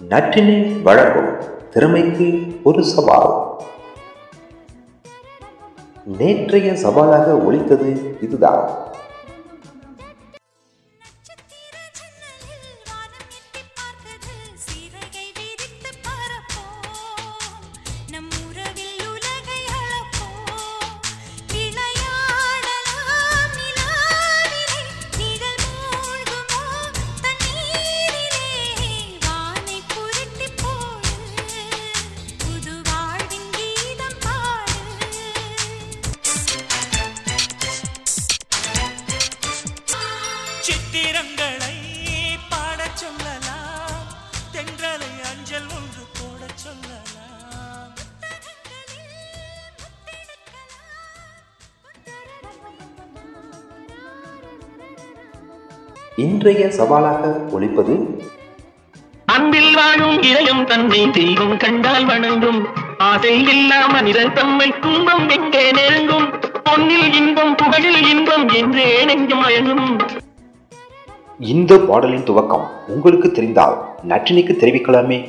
நற்றினை வழங்கும் திறமைக்கு ஒரு சவால். நேற்றைய சவாலாக ஒழித்தது இதுதான். இன்றைய சவாலாக ஒழிப்பது அன்பில் வாழும் இதயம் தன்னை தெய்வம் கண்டால் வணங்கும். ஆசை இல்லா மனிதர் தம்மை துன்பம் எங்கே நெருங்கும். பொன்னில் இன்பம் புகழில் இன்பம் என்றே நெஞ்சம் மயங்கும் இந்த பாடலின் துவக்கம் உங்களுக்கு தெரிந்தால் நற்றினைக்கு தெரிவிக்கலாமே.